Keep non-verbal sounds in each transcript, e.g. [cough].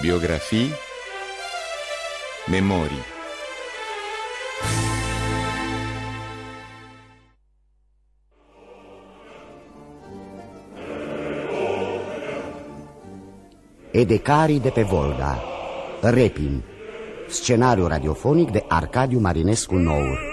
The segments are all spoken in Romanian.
Biografii Memorii Edecarii de pe Volga Repin Scenariu radiofonic de Arcadiu Marinescu Nour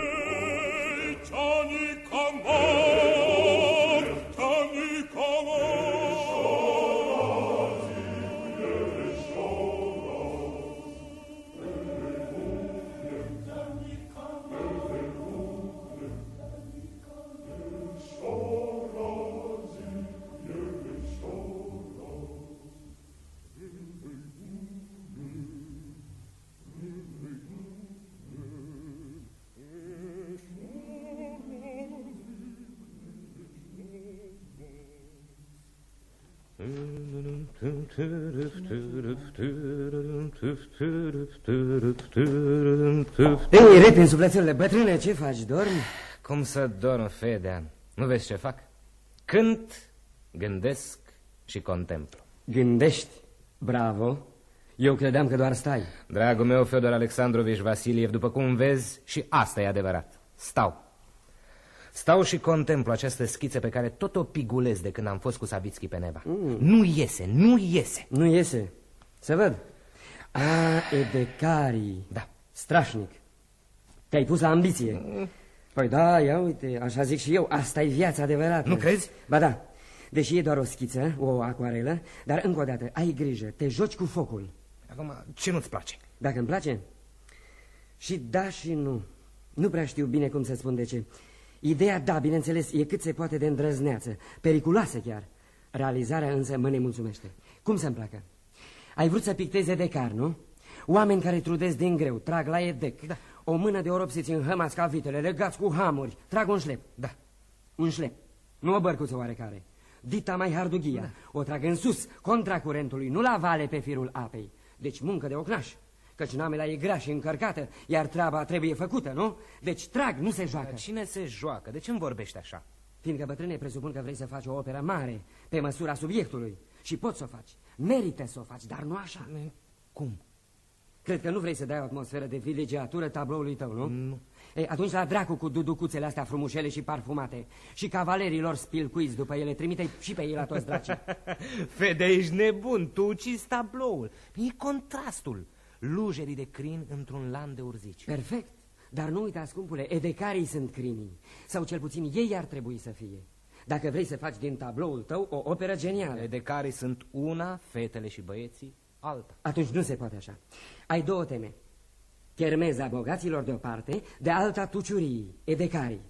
Ei, repin, sufletelule bătrâne, ce faci, dormi? Cum să dorm, Fedea? Nu vezi ce fac? Cânt, gândesc și contemplu. Gândești? Bravo! Eu credeam că doar stai. Dragul meu, Fedor Alexandrovici Vasiliev, după cum vezi, și asta e adevărat. Stau. Stau și contemplu această schiță pe care tot o pigulez de când am fost cu Savitski pe Neva. Mm. Nu iese, nu iese. Nu iese. Să văd. A, Edecari. Da. Strașnic. Te-ai pus la ambiție. Mm. Păi da, ia uite, așa zic și eu, asta e viața adevărată. Nu crezi? Ba da, deși e doar o schiță, o acuarelă, dar încă o dată, ai grijă, te joci cu focul. Acum, ce nu-ți place? Dacă îmi place? Și da și nu. Nu prea știu bine cum să spun de ce. Ideea, da, bineînțeles, e cât se poate de îndrăzneață, periculoasă chiar. Realizarea însă mă nemulțumește. Cum să-mi placă? Ai vrut să picteze de car, nu? Oameni care trudesc din greu, trag la edec. Da. O mână de oropsiți înhămați ca vitele, legați cu hamuri, trag un șlep. Da. Un șlep. Nu o bărcuță oarecare. Dita mai hardughia. Da. O trag în sus, contra curentului, nu la vale pe firul apei. Deci muncă de ocnaș. Căci namela e grea și încărcată, iar treaba trebuie făcută, nu? Deci trag, nu se joacă. Dar cine se joacă? De ce îmi vorbești așa? Fiindcă, bătrâne, presupun că vrei să faci o operă mare, pe măsura subiectului. Și poți să o faci. Merită să o faci, dar nu așa. Cum? Cred că nu vrei să dai o atmosferă de vilegiatură tabloului tău, nu? Nu. Ei, atunci la dracu cu duducuțele astea frumușele și parfumate și cavalerilor spilcuiți după ele, trimite și pe ei la toți dracii. [laughs] Fede, ești nebun, tu ucizi tabloul. E contrastul. Lujerii de crin într-un lan de urzici. Perfect. Dar nu uita, scumpule, edecarii sunt crinii. Sau cel puțin ei ar trebui să fie. Dacă vrei să faci din tabloul tău o operă genială. Edecarii sunt una, fetele și băieții alta. Atunci nu se poate așa. Ai două teme. Chermeza bogaților de o parte, de alta tuciurii, edecarii.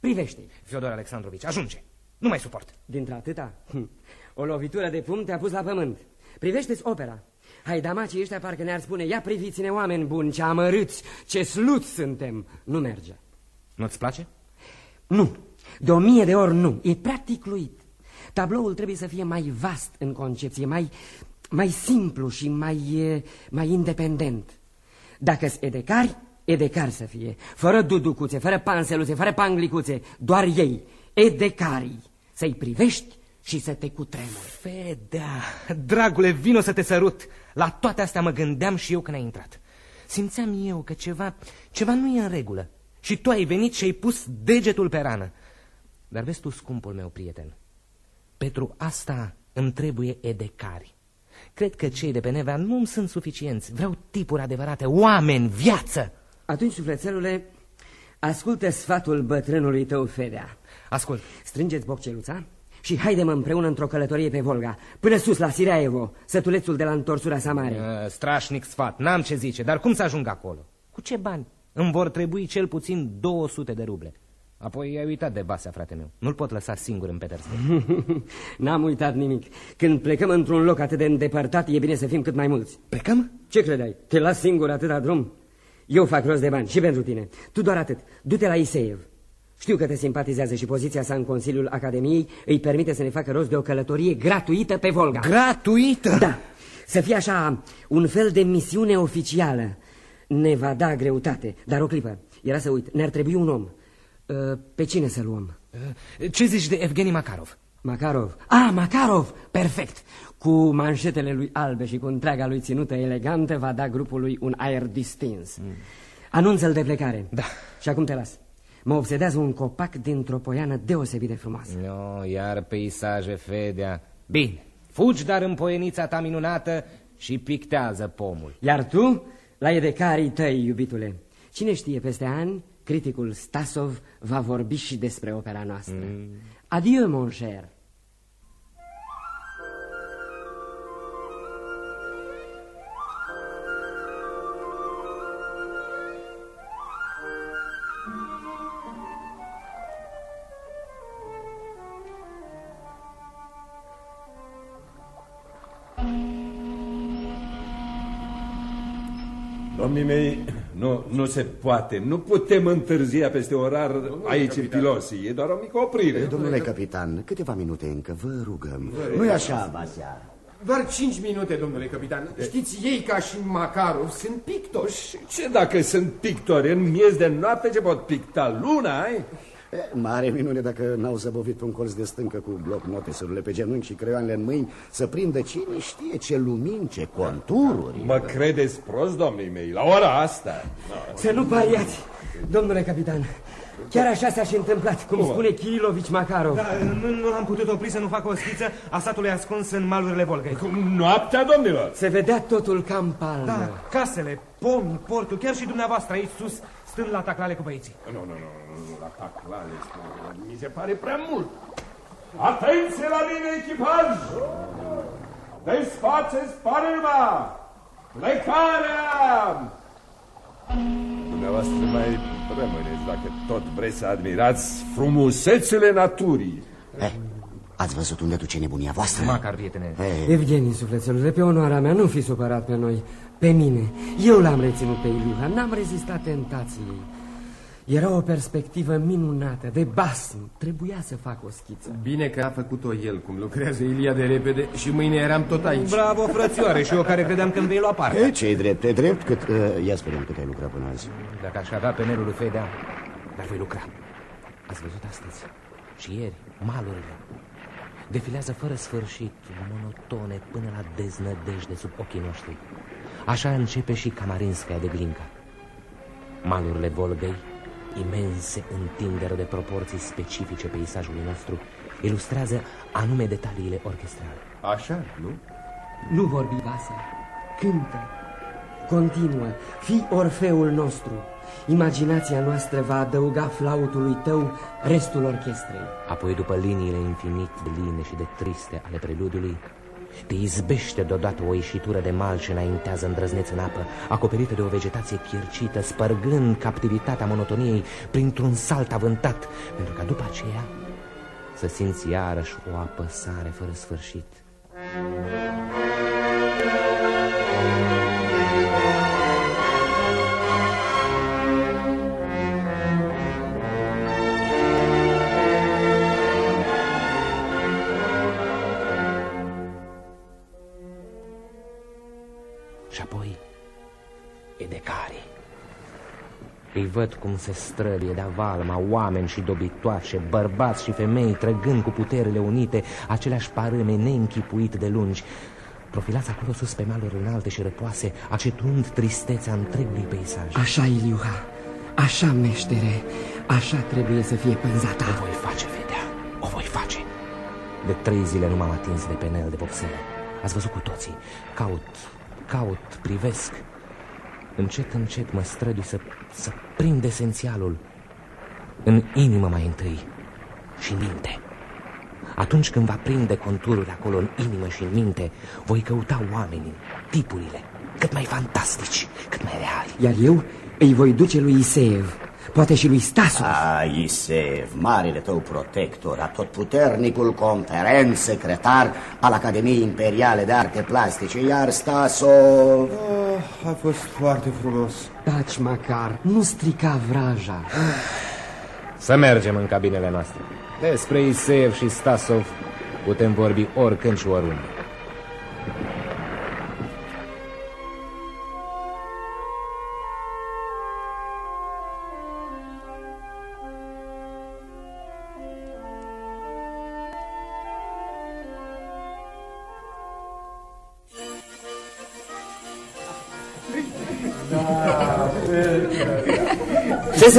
Privește-i. Fiodor Alexandrovici, ajunge. Nu mai suport. Dintre atâta, hm, o lovitură de pumn te-a pus la pământ. Privește-ți opera. Haidamacii ăștia parcă ne-ar spune, ia priviți-ne oameni buni, ce amărâți, ce sluți suntem. Nu merge. Nu-ți place? Nu. De o mie de ori nu. E prea ticluit. Tabloul trebuie să fie mai vast în concepție, mai, mai simplu și mai, mai independent. Dacă-s edecari, edecari să fie, fără duducuțe, fără panseluțe, fără panglicuțe, doar ei, edecarii, să-i privești și să te cutremuri. Fedea, dragule, vino să te sărut. La toate astea mă gândeam și eu când ai intrat. Simțeam eu că ceva, ceva nu e în regulă. Și tu ai venit și ai pus degetul pe rană. Dar vezi tu, scumpul meu prieten, pentru asta îmi trebuie edecari. Cred că cei de pe Nevea nu îmi sunt suficienți. Vreau tipuri adevărate, oameni, viață. Atunci, sufletelule, ascultă sfatul bătrânului tău, Fedea. Ascult. Strângeți bocceluța și haidem împreună într-o călătorie pe Volga, până sus la Siraevo, sătulețul de la întorsura Samare. Uh, strașnic sfat, n-am ce zice, dar cum să ajung acolo? Cu ce bani? Îmi vor trebui cel puțin 200 de ruble. Apoi ai uitat de Basea, frate meu. Nu-l pot lăsa singur în Petersburg. [laughs] N-am uitat nimic. Când plecăm într-un loc atât de îndepărtat, e bine să fim cât mai mulți. Plecăm? Ce credeai? Te las singur atâta drum? Eu fac rost de bani și pentru tine. Tu doar atât. Du-te la Iseev. Știu că te simpatizează și poziția sa în Consiliul Academiei îi permite să ne facă rost de o călătorie gratuită pe Volga. Gratuită? Da. Să fie așa un fel de misiune oficială. Ne va da greutate, dar o clipă. Era să uit, ne-ar trebui un om. Uh, pe cine să luăm? Uh, ce zici de Evgeni Makarov? Makarov. Ah, Makarov! Perfect! Cu manșetele lui albe și cu întreaga lui ținută elegantă va da grupului un aer distins. Mm. Anunță-l de plecare. Da. Și acum te las. Mă obsedează un copac dintr-o poiană deosebit de frumoasă. No, iar peisaje, Fedea. Bine, fugi dar în poienița ta minunată și pictează pomul. Iar tu, la edecarii tăi, iubitule. Cine știe, peste ani, criticul Stasov va vorbi și despre opera noastră. Mm. Adieu, mon cher. Domnii mei, nu, nu se poate. Nu putem întârzia peste orar aici în Pilosi. E doar o mică oprire. Domnule capitan, câteva minute încă, vă rugăm. Nu-i așa, Bazia? Doar cinci minute, domnule capitan. Știți, ei ca și Makarov sunt pictori. Și ce dacă sunt pictori? În miez de noapte ce pot picta? Luna, ai? Mare minune dacă n-au zăbovit pe un colț de stâncă cu bloc notesurile pe genunchi și creioanele în mâini să prindă cine știe ce lumini, ce contururi. Mă credeți prost, domnii mei, la ora asta? Să nu pariați, domnule capitan. Chiar așa s-a și întâmplat, cum spune Kirilovici Makarov. Da, nu, nu am putut opri să nu fac o schiță a statului ascuns în malurile Volgăi. Cum noaptea, domnilor? Se vedea totul ca în palmă. Da, casele, pomii, portul, chiar și dumneavoastră aici sus, stând la taclale cu băieții. Nu, nu, nu, nu, la taclale, mi se pare prea mult. Atenție la mine, echipaj! Desfaceți parâma! Plecarea! Dumneavoastră mai rămâneți dacă tot vreți să admirați frumusețele naturii. Eh, ați văzut unde duce nebunia voastră? Macar, prietene. Eh, Evgenie, sufletelule, pe onoarea mea, nu fi supărat pe noi, pe mine. Eu l-am reținut pe Iliuha, n-am rezistat tentației. Era o perspectivă minunată, de basm. Trebuia să fac o schiță. Bine că a făcut-o el, cum lucrează Ilia de repede și mâine eram tot aici. Bravo, frățioare, și eu care credeam că îmi vei lua parte. e, ce-i drept, e drept, cât, uh, ia spune cât ai lucrat până azi. Dacă aș avea pe nerul lui Fedea, dar voi lucra. Ați văzut astăzi și ieri malurile. Defilează fără sfârșit, monotone, până la deznădejde sub ochii noștri. Așa începe și Camarinskaya de Glinca. Malurile Volgăi, imense întindere de proporții specifice peisajului nostru, ilustrează anume detaliile orchestrale. Așa, nu? Nu vorbi, Vasia. Cântă. Continuă. Fii orfeul nostru. Imaginația noastră va adăuga flautului tău restul orchestrei. Apoi, după liniile infinit de line și de triste ale preludiului, te izbește deodată o ieșitură de mal ce înaintează îndrăzneț în apă, acoperită de o vegetație chircită, spărgând captivitatea monotoniei printr-un salt avântat, pentru ca după aceea să simți iarăși o apăsare fără sfârșit. Și apoi Edecari. Îi văd cum se strălie de valma oameni și dobitoace, bărbați și femei, trăgând cu puterile unite aceleași parâme neînchipuit de lungi, profilați acolo sus pe maluri înalte și răpoase, acetund tristețea întregului peisaj. Așa, Iliuha. Așa, meștere. Așa trebuie să fie pânzata. O voi face, vedea, o voi face. De trei zile nu m-am atins de penel de vopsele. Ați văzut cu toții. Caut, caut, privesc. Încet, încet mă strădui să, să prind esențialul. În inimă mai întâi și în minte. Atunci când va prinde contururi acolo în inimă și în minte, voi căuta oamenii, tipurile, cât mai fantastici, cât mai reali. Iar eu îi voi duce lui Iseev, poate și lui Stasov. A, Isev, marele tău protector, atotputernicul conferent secretar al Academiei Imperiale de Arte Plastice, iar Stasov... Oh, a fost foarte frumos. Taci, Macar, nu strica vraja. Să mergem în cabinele noastre. Despre Iseev și Stasov putem vorbi oricând și oriunde.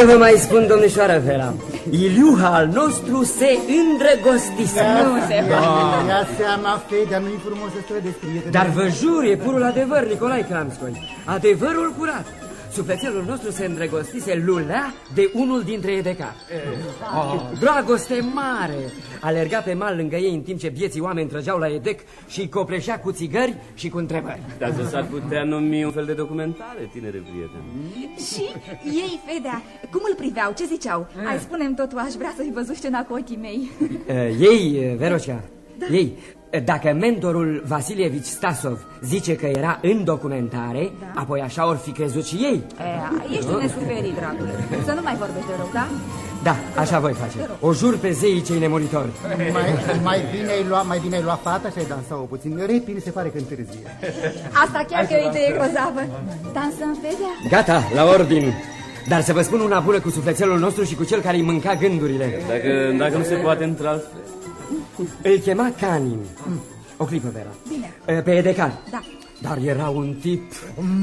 Să vă mai spun, domnișoară Vera? Iliuha al nostru se îndrăgostise. Nu se Ah, Ia seama, Fedea, nu-i frumos să strădeți, prietene. Dar vă jur, e purul adevăr, Nicolae Kramskoi. Adevărul curat. Sufletelul nostru se îndrăgostise lulea de unul dintre edeca. Oh, dragoste mare! Alerga pe mal lângă ei în timp ce vieții oameni trăgeau la edec și îi copreșea cu țigări și cu întrebări. Dar să s-ar putea numi un fel de documentare, tinere prieten. Și ei, Fedea, cum îl priveau? Ce ziceau? Hai, spunem totul, aș vrea să-i văzut scena cu ochii mei. Uh, ei, uh, Verocea, ei, uh, dacă mentorul Vasilievici Stasov zice că era în documentare, Da. apoi așa or fi crezut și ei. E, ești un nesuferit, dragule. Să nu mai vorbești de rău, da? Da, așa voi face. O jur pe zeii cei nemuritori. Mai, mai, bine ai lua, mai bine ai lua fata și ai dansa-o puțin. Repede se pare că întârzie. Asta chiar că e o idee grozavă. Dansăm, Fedea? Gata, la ordin. Dar să vă spun una bună cu sufletelul nostru și cu cel care îi mânca gândurile. Dacă, dacă nu se poate într-altfel. Îl chema Canin. O clipă, Vera. Bine. Pe Edecar. Da. Dar era un tip...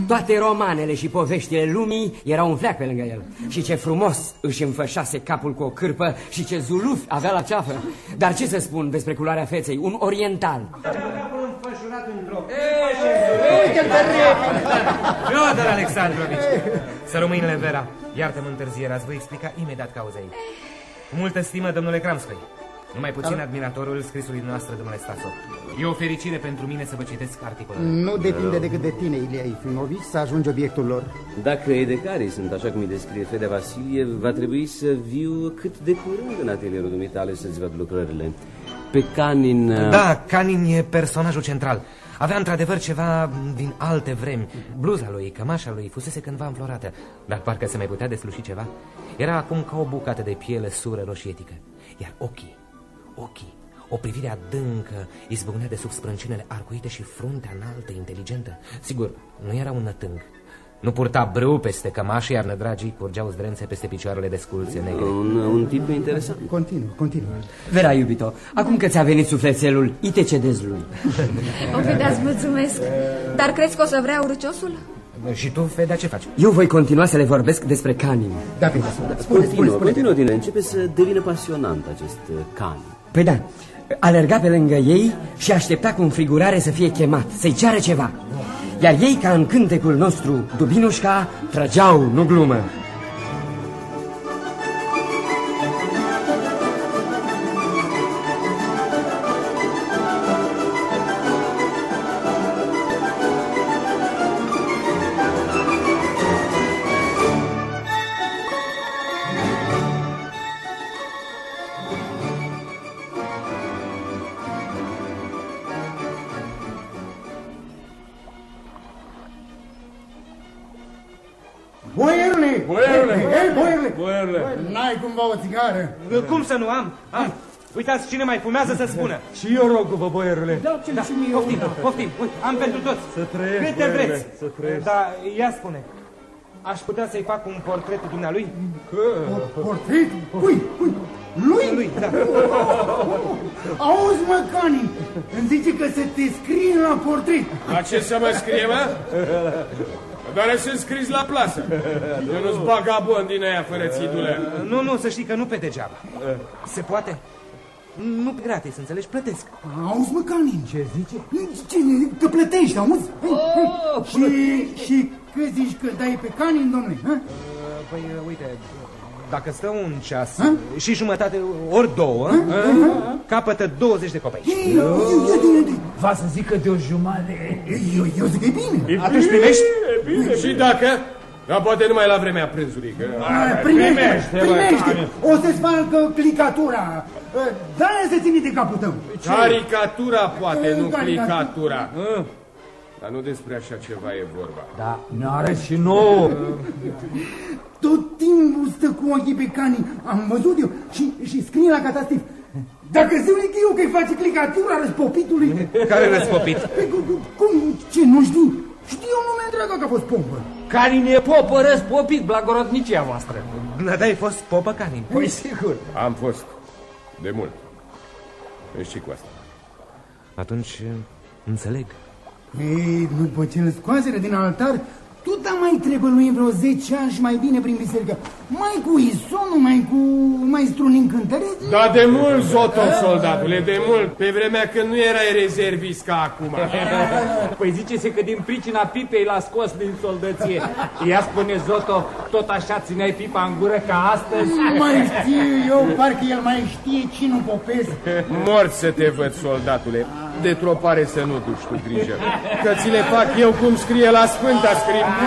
Toate romanele și poveștile lumii erau un fleac pe lângă el. Și ce frumos își înfășase capul cu o cârpă și ce zuluf avea la ceafă. Dar ce să spun despre culoarea feței? Un oriental. Fiodor Alexandrovici! Să rămâinile Vera. Iartă-mă întârzierea, îți voi explica imediat cauza ei. Cu multă stimă, domnule Kramskoi. Numai puțin admiratorul scrisului noastră, domnule Stasov. E o fericire pentru mine să vă citesc articolele. Nu depinde decât de tine, Ilia Ifimovici, să ajungi obiectul lor. Dacă edecarii sunt așa cum îi descrie Fedea Vasilie, va trebui să viu cât de curând în atelierul dumitale să-ți văd lucrările. Pe Canin... uh, Da, Canin e personajul central. Avea într-adevăr ceva din alte vremi. Bluza lui, cămașa lui fusese cândva înflorată, dar parcă se mai putea desluși ceva. Era acum ca o bucată de piele sură roșietică. Iar ochii, ochii, o privire adâncă izbucnea de sub sprâncinele arcuite și fruntea înaltă, inteligentă. Sigur, nu era un nătâng. Nu purta brâu peste cămașă, iar nădragii curgeau zdrențe peste picioarele desculțe negre. Un, un tip interesant. Continuă, continuă. Vera, iubito, acum că ți-a venit sufletelul, îi te cedezi lui. [laughs] O Fedea, îți mulțumesc. Dar crezi că o să vrea urciosul? Și tu, Fedea, ce faci? Eu voi continua să le vorbesc despre Canin. Da, bine, spune, spune, Continuă, spune. continuă, tine. Începe să devină pasionant acest uh, Canin. Păi da, alerga pe lângă ei și aștepta cu înfrigurare să fie chemat, să-i ceară ceva. Iar ei, ca în cântecul nostru, Dubinușca, trăgeau, nu glumă. Cumva o țigară? Cum să nu am? Am. Uitați cine mai fumează să spună. [laughs] Și eu rog vă, boierule. Da, și mie. Poftim, poftim. Uite, am pentru toți. Să trăiești, Câte boierule, vreți? să trăiești. Da, ia spune. Aș putea să-i fac un portret dumnealui? Portret? Cui? Cui? Lui? Lui, da. [laughs] Auzi, mă, Cani, îmi zice că să te scrie la portret. La ce să mă scrie, mă? [laughs] Doar sunt scris la plasă. [laughs] Eu nu-s bagabond din aia fără țidule. Nu, nu, să știi că nu pe degeaba. Se poate? Nu pe gratis, înțelegi? Plătesc. Auzi, mă, Canin. Ce zice? Ce, că plătești, auzi? Oh, și, și că zici că dai pe Canin, domnule? Ha? Păi, uite, dacă stă un ceas și jumătate, ori două, capătă 20 de copii. Ei, ia, ia, ia, ia. Va să zică de o jumătate. Eu, eu zic că e bine. Atunci primești? Și dacă? Dar poate numai la vremea prânzului. Că... Primește, primește. O să-ți facă clicatura. Dar să ții minte capul tău. Caricatura poate, nu Caricatura. Clicatura. Hă? Dar nu despre așa ceva e vorba. Da, ne arăți și nouă. Tot timpul stă cu ochii pe Cani. Am văzut eu și, și scrie la catastif. Dacă zic eu că-i face clicatura răspopitului... Care răspopit? Pe, cu- cu- cum? Ce, nu știi? Știu lumea întreagă că a fost pompă. Canin e popă răspopit, blagorodnicia voastră. Da, ai fost popă canin. Păi sigur. Am fost. De mult. Deci și cu asta. Atunci, înțeleg. Ei, după ce îl scoaseră din altar, tot mai trebuie lui vreo 10 ani și mai bine prin biserică. Mai cu isonul, mai cu maestrul în cântăreț? Da, de mult, Zoto, soldatule, de mult. Pe vremea când nu erai rezervist ca acum. [laughs] Păi zice-se că din pricina pipei l-a scos din soldăție. Ea spune Zoto, tot așa țineai pipa în gură ca astăzi? Nu mai știu eu, parcă el mai știe cine popesc. Mort să te văd, soldatule. De tropare să nu duci tu grijă. Că ți le fac eu cum scrie la Sfânta Scriptură.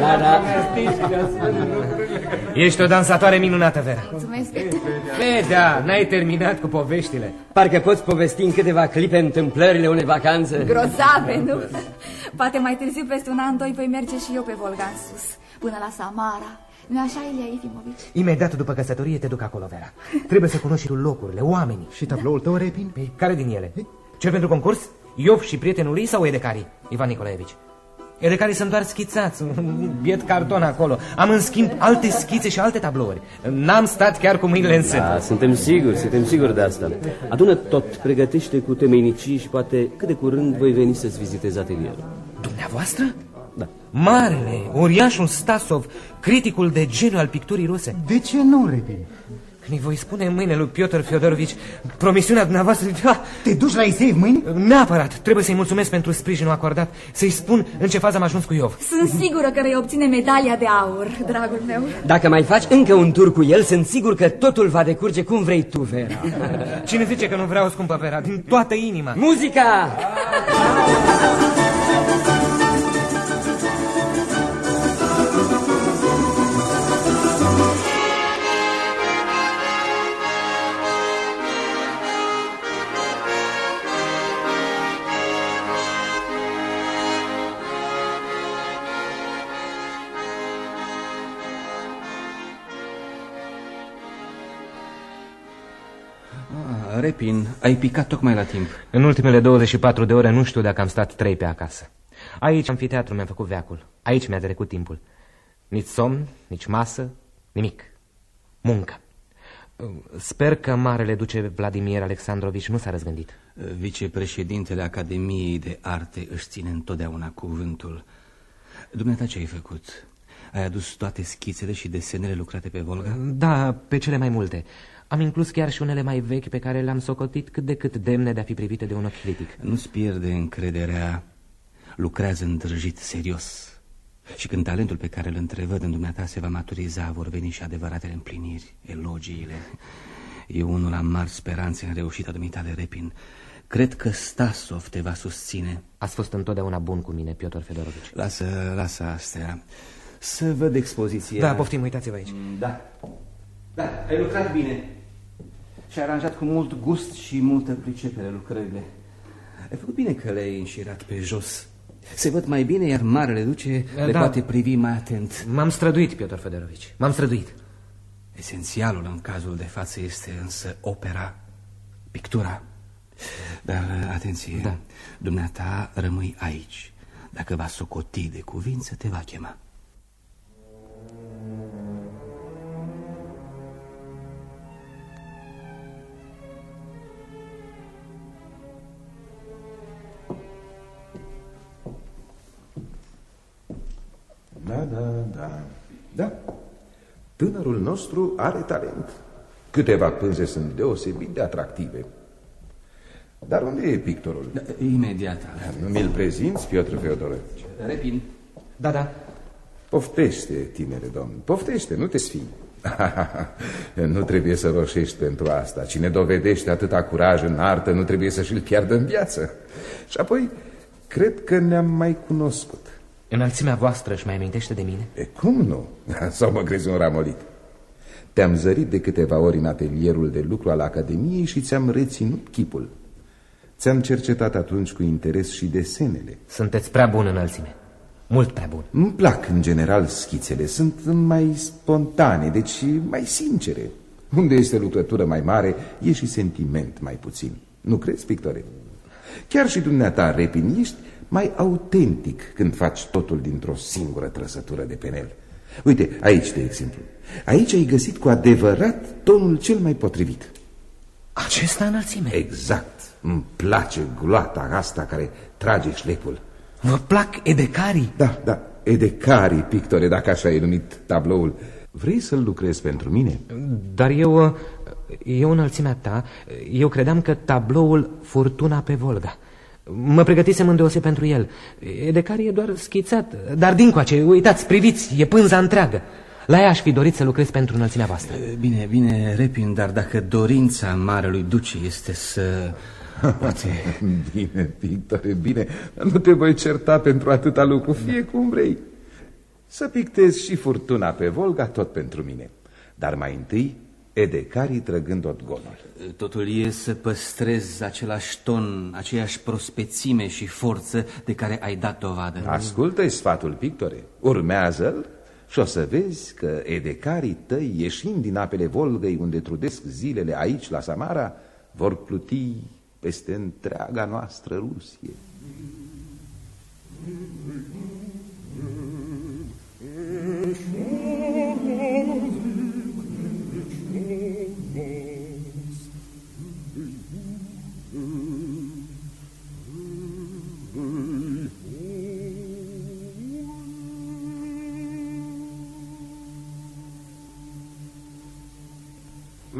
Da, da. Ești o dansatoare minunată, Vera. Mulțumesc. Fedea, n-ai terminat cu poveștile. Parcă poți povesti în câteva clipe întâmplările unei vacanțe. Grozave, nu? Poate mai târziu, peste un an, doi, voi merge și eu pe Volga în sus, până la Samara. Nu așa, Ilia Efimovici? Imediat după căsătorie te duc acolo, Vera. [laughs] Trebuie să cunoști și tu locurile, oamenii. Și tabloul tău, Repin? Pe care din ele? Cel pentru concurs? Iov și prietenul lui sau Edecari? Ivan Nicolaevici. Edecari sunt doar schițați, un biet carton acolo. Am în schimb alte schițe și alte tablouri. N-am stat chiar cu mâinile în sân. Da, suntem siguri, suntem siguri de asta. Adună tot, pregătește cu temenicii și poate cât de curând voi veni să-ți vizitezi atelierul. Dumneavoastră? Da. Marele, uriașul Stasov, criticul de geniu al picturii ruse. De ce nu, Repin? Când îi voi spune mâine lui Piotr Fiodorovici promisiunea dumneavoastră... [laughs] Da, Te duci la Iseiv mâine? neapărat, trebuie să-i mulțumesc pentru sprijinul acordat, să-i spun în ce fază am ajuns cu Iov. Sunt sigură că vei obține medalia de aur, dragul meu. Dacă mai faci încă un tur cu el, sunt sigur că totul va decurge cum vrei tu, Vera. Cine zice că nu vreau, scumpă Vera, din toată inima. Muzica! [laughs] Ah, Repin, ai picat tocmai la timp. În ultimele 24 de ore nu știu dacă am stat trei pe acasă. Aici, în teatru, mi-am făcut veacul. Aici mi-a trecut timpul. Nici somn, nici masă, nimic. Muncă. Sper că marele duce Vladimir Alexandrovici nu s-a răzgândit. Vicepreședintele Academiei de Arte își ține întotdeauna cuvântul. Dumneata ce ai făcut? Ai adus toate schițele și desenele lucrate pe Volga? Da, pe cele mai multe. Am inclus chiar și unele mai vechi pe care le-am socotit cât de cât demne de a fi privite de un ochi critic. Nu-ți pierde încrederea. Lucrează îndrăjit, serios. Și când talentul pe care îl întrevăd în dumneata se va maturiza, vor veni și adevăratele împliniri, elogiile. Eu unul am mari speranțe în reușita dumitale, Repin. Cred că Stasov te va susține. Ați fost întotdeauna bun cu mine, Piotr Fedorovici. Lasă, lasă astea. Să văd expoziția. Da, poftim, uitați-vă aici. Da. Da, ai lucrat bine. Și ai aranjat cu mult gust și multă pricepere lucrările. Ai făcut bine că le-ai înșirat pe jos. Se văd mai bine, iar marele duce le Da. poate privi mai atent. M-am străduit, Piotr Fedorovici. M-am străduit. Esențialul în cazul de față este însă opera, pictura. Dar, atenție, Da. dumneata rămâi aici. Dacă va socoti de cuvință, te va chema. Da, da, da. Da. Tânărul nostru are talent. Câteva pânze sunt deosebit de atractive. Dar unde e pictorul? Da, imediat. Nu mi-l prezinți, Piotr Feodorovici? Repin. Da, da. Poftește, tinere domn, poftește, nu te sfii. [laughs] nu trebuie să roșești pentru asta. Cine dovedește atâta curaj în artă nu trebuie să și-l piardă în viață. Și apoi, cred că ne-am mai cunoscut. Înălțimea voastră își mai amintește de mine? E, cum nu? [laughs] Sau mă crezi un ramolit? Te-am zărit de câteva ori în atelierul de lucru al Academiei și ți-am reținut chipul. Ți-am cercetat atunci cu interes și desenele. Sunteți prea bun înălțime. Mult prea bun. Îmi plac în general schițele, sunt mai spontane, deci mai sincere. Unde este lucrătură mai mare, e și sentiment mai puțin. Nu crezi, pictore? Chiar și dumneata, Repin, ești mai autentic când faci totul dintr-o singură trăsătură de penel. Uite, aici, de exemplu. Aici ai găsit cu adevărat tonul cel mai potrivit. Acesta înălțime? Exact. Îmi place gloata asta care trage șlepul. Vă plac edecarii? Da, da, edecarii, pictore, dacă așa e numit tabloul. Vrei să-l lucrezi pentru mine? Dar eu, eu înălțimea ta, eu credeam că tabloul Furtuna pe Volga. Mă pregătisem îndeose pentru el. Edecarii e doar schițat, dar dincoace, uitați, priviți, e pânza întreagă. La ea aș fi dorit să lucrez pentru înălțimea voastră. Bine, bine, Repin, dar dacă dorința marelui duce este să... Poate... [laughs] Bine, pictore, bine, nu te voi certa pentru atâta lucru, fie cum vrei. Să pictezi și furtuna pe Volga tot pentru mine. Dar mai întâi, edecarii trăgând odgonul. Totul e să păstrez același ton, aceeași prospețime și forță de care ai dat dovadă. Ascultă sfatul, pictore, urmează-l și o să vezi că edecarii tăi, ieșind din apele Volgăi, unde trudesc zilele aici, la Samara, vor pluti peste întreaga noastră Rusie.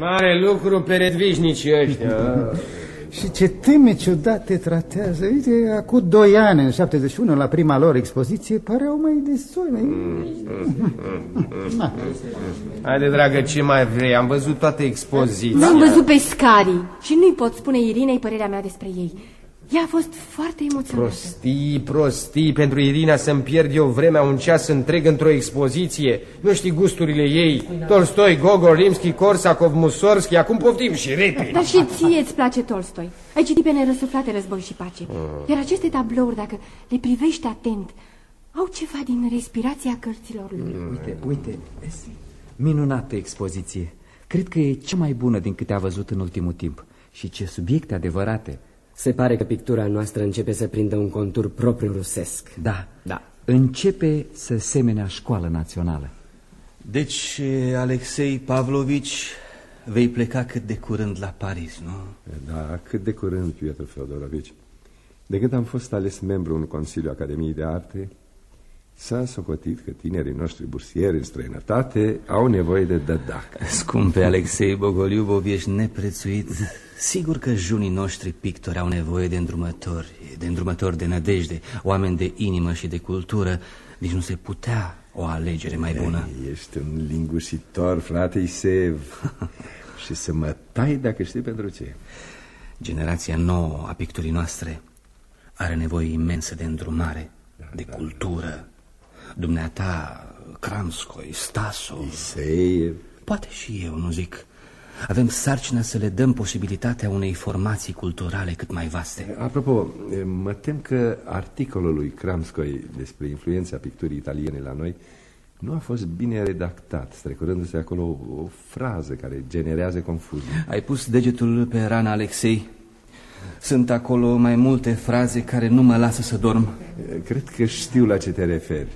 Mare lucru peredvișnicii ăștia. [laughs] Și ce teme ciudate tratează. Uite, acum doi ani, în 71, la prima lor expoziție, păreau mai destui. Mai... [laughs] Haide, dragă, ce mai vrei? Am văzut toate expoziția. L-am văzut pe Scari și nu-i pot spune Irinei părerea mea despre ei. Ea a fost foarte emoționată. Prostii, prostii, pentru Irina să-mi pierd eu vremea un ceas întreg într-o expoziție. Nu știi gusturile ei. Tolstoi, Gogol, Rimski, Korsakov, Musorski, acum poftim și repi. Dar și ție îți place Tolstoi. Ai citit pe nerăsuflate Război și Pace. Mm. Iar aceste tablouri, dacă le privești atent, au ceva din respirația cărților lui. Uite, uite, minunată expoziție. Cred că e cea mai bună din câte a văzut în ultimul timp. Și ce subiecte adevărate. Se pare că pictura noastră începe să prindă un contur propriu rusesc. Da, da. Începe să semene școală națională. Deci, Alexei Pavlovici, vei pleca cât de curând la Paris, nu? Da, cât de curând, Piotr Feodorovici. De când am fost ales membru în Consiliul Academiei de Arte, s-a socotit că tinerii noștri bursieri în străinătate au nevoie de dădac. Scumpe Alexei Bogoliubov, ești neprețuit. Sigur că junii noștri pictori au nevoie de îndrumători, de îndrumători de nădejde, oameni de inimă și de cultură. Nici nu se putea o alegere mai bună. Ești un lingușitor, frate Isev. [laughs] și să mă tai dacă știi pentru ce. Generația nouă a picturii noastre are nevoie imensă de îndrumare, da, de da, cultură. Dumneata, Kramskoi, Staso... Iseev... Poate și eu, nu zic... Avem sarcina să le dăm posibilitatea unei formații culturale cât mai vaste. Apropo, mă tem că articolul lui Kramskoi despre influența picturii italiene la noi nu a fost bine redactat, strecurându-se acolo o, o frază care generează confuzie. Ai pus degetul pe rana, Alexei. Sunt acolo mai multe fraze care nu mă lasă să dorm. Cred că știu la ce te referi.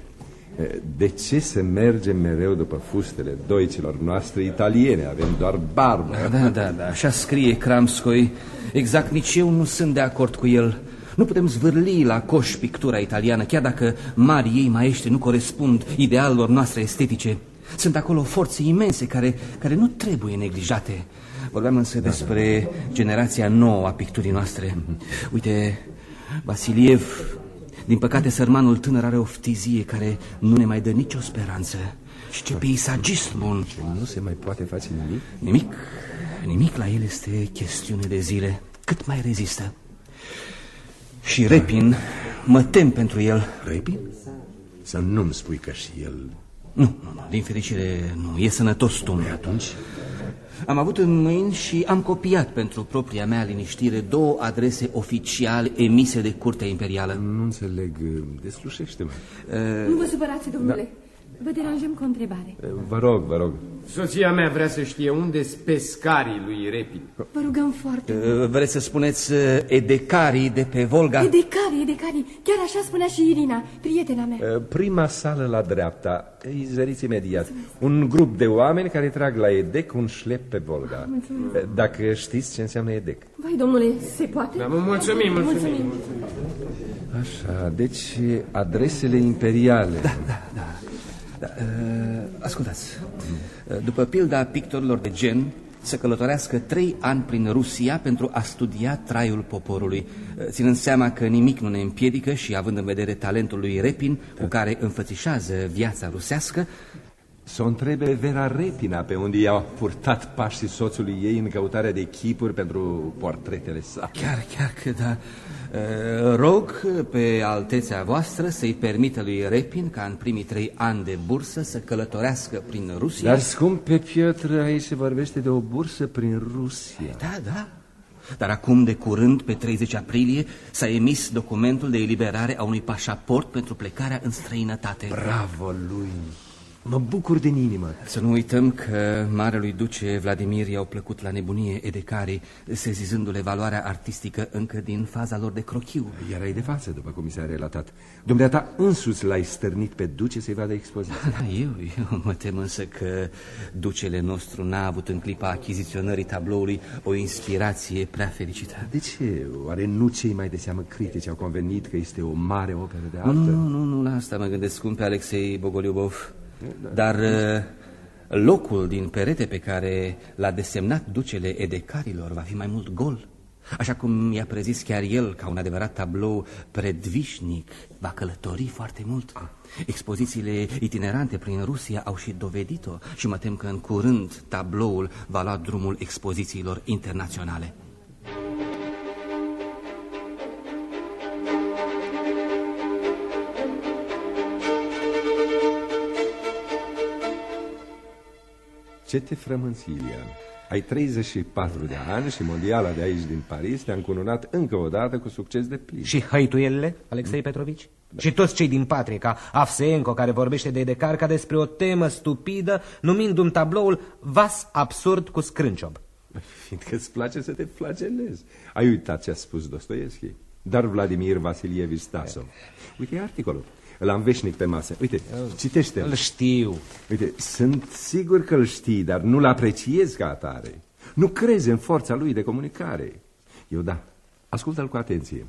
De ce să mergem mereu după fustele doicilor noastre italiene? Avem doar barbă. Da, da, da, așa scrie Kramskoi. Exact, nici eu nu sunt de acord cu el. Nu putem zvârli la coș pictura italiană, chiar dacă mari ei maestri nu corespund idealelor noastre estetice. Sunt acolo forțe imense care, care nu trebuie neglijate. Vorbeam însă despre generația nouă a picturii noastre. Uite, Vasiliev, din păcate, sărmanul tânăr are o ftizie care nu ne mai dă nicio speranță. Și ce peisagist bun! Și nu se mai poate face nimic? Nimic, nimic la el este chestiune de zile. Cât mai rezistă. Și Repin, mă tem pentru el. Repin? Să nu-mi spui că și el... Nu, nu, nu, din fericire nu, e sănătos tu. atunci? Am avut în mâini și am copiat pentru propria mea liniștire două adrese oficiale emise de Curtea Imperială. Nu înțeleg, deslușește-mă. Uh, nu vă supărați, domnule. Da. Vă deranjăm cu o întrebare. Vă rog, vă rog. Soția mea vrea să știe unde sunt pescarii lui Repin. Vă rugăm foarte Uh, Vreți să spuneți uh, edecarii de pe Volga? Edecari, Edecari, chiar așa spunea și Irina, prietena mea Uh, Prima sală la dreapta, îi zăriți imediat. Un grup de oameni care trag la EDEC un șlep pe Volga. Mulțumesc. Uh, Dacă știți ce înseamnă EDEC. Vai, domnule, se poate? Da, mulțumim, mulțumim. mulțumim. Așa, deci adresele imperiale. [laughs] Da, da, da. Da uh, ascultați, uh, după pilda pictorilor de gen, să călătorească trei ani prin Rusia pentru a studia traiul poporului, uh, ținând seama că nimic nu ne împiedică și având în vedere talentul lui Repin cu care înfățișează viața rusească, Să o întrebe Vera Repina pe unde i-a purtat pașii soțului ei în căutarea de chipuri pentru portretele sale. Chiar, chiar că da. Uh, Rog pe altețea voastră să-i permită lui Repin ca în primii trei ani de bursă să călătorească prin Rusia. Dar scumpe Piotr, aici se vorbește de o bursă prin Rusia. Da, da. Dar acum, de curând, pe 30 aprilie, s-a emis documentul de eliberare a unui pașaport pentru plecarea în străinătate. Bravo lui! Mă bucur din inimă. Să nu uităm că marelui duce Vladimir i-au plăcut la nebunie edecarii, sezizându-le valoarea artistică încă din faza lor de crochiu. Erai de față, după cum mi s-a relatat. Dumneata însuți l-ai stârnit pe duce să-i vadă expoziția. Da, eu, eu mă tem însă că ducele nostru n-a avut în clipa achiziționării tabloului o inspirație prea fericită. De ce? Oare nu cei mai de seamă critici au convenit că este o mare operă de artă? Nu, nu, nu, la asta mă gândesc, scumpe Alexei Bogoliubov. Dar uh, locul din perete pe care l-a desemnat ducele edecarilor va fi mai mult gol. Așa cum i-a prezis chiar el, ca un adevărat tablou predvișnic, va călători foarte mult. Expozițiile itinerante prin Rusia au și dovedit-o și mă tem că în curând tabloul va lua drumul expozițiilor internaționale. Ce te frămânți, Ilian? Ai 34 de ani și mondiala de aici din Paris te-a încununat încă o dată cu succes de plin. Și hăituielile, Alexei Petrovici? Da. Și toți cei din patrie, ca Avseenco, care vorbește de Decarca despre o temă stupidă, numind un tabloul vas absurd cu scrânciob. Fiindcă îți place să te flagelezi. Ai uitat ce a spus Dostoevski? Dar Vladimir Vasilievici Stasov. Uite e articolul. Îl am veșnic pe masă. Uite, citește-l. Îl știu. Uite, sunt sigur că îl știi, dar nu-l apreciezi ca atare. Nu crezi în forța lui de comunicare. Eu da. Ascultă-l cu atenție.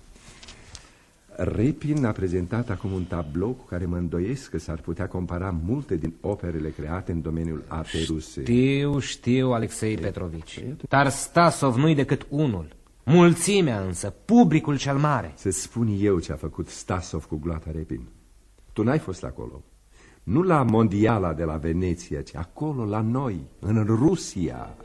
Repin a prezentat acum un tablou cu care mă îndoiesc că s-ar putea compara multe din operele create în domeniul artei ruse. Știu, știu, Alexei Petrovici. Dar Stasov nu-i decât unul. Mulțimea însă, publicul cel mare. Să spun eu ce a făcut Stasov cu gloata Repin. Tu n-ai fost acolo. Nu la mondiala de la Veneția, ci acolo, la noi, în Rusia.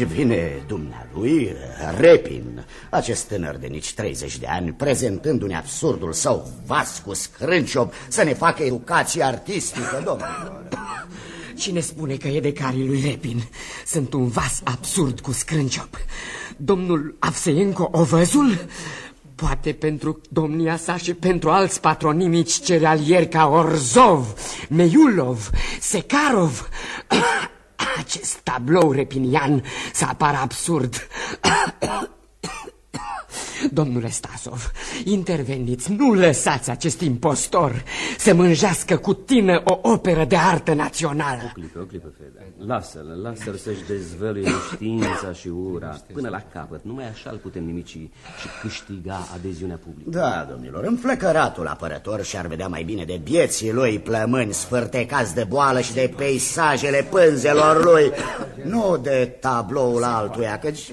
Și vine dumnealui, Repin, acest tânăr de nici 30 de ani, prezentându-ne absurdul său vas cu scrânciob să ne facă educație artistică, domnule. Cine spune că e de carii lui Repin? Sunt un vas absurd cu scrânciop. Domnul Avseenco o văzul? Poate pentru domnia sa și pentru alți patronimici cerealieri ca Orzov, Meiulov, Sekarov. Acest tablou repinian să apară absurd. Domnule Stasov, interveniți, nu lăsați acest impostor să mânjească cu tine o operă de artă națională. O clipă, o clipă, Fede. Lasă-l, lasă-l să-și dezvăluie știința și ura până la capăt. Numai așa îl putem nimici și câștiga adeziunea publică. Da, domnilor, înflăcăratul apărător și-ar vedea mai bine de vieții lui plămâni sfârtecați de boală și de peisajele pânzelor lui, nu de tabloul altuia, căci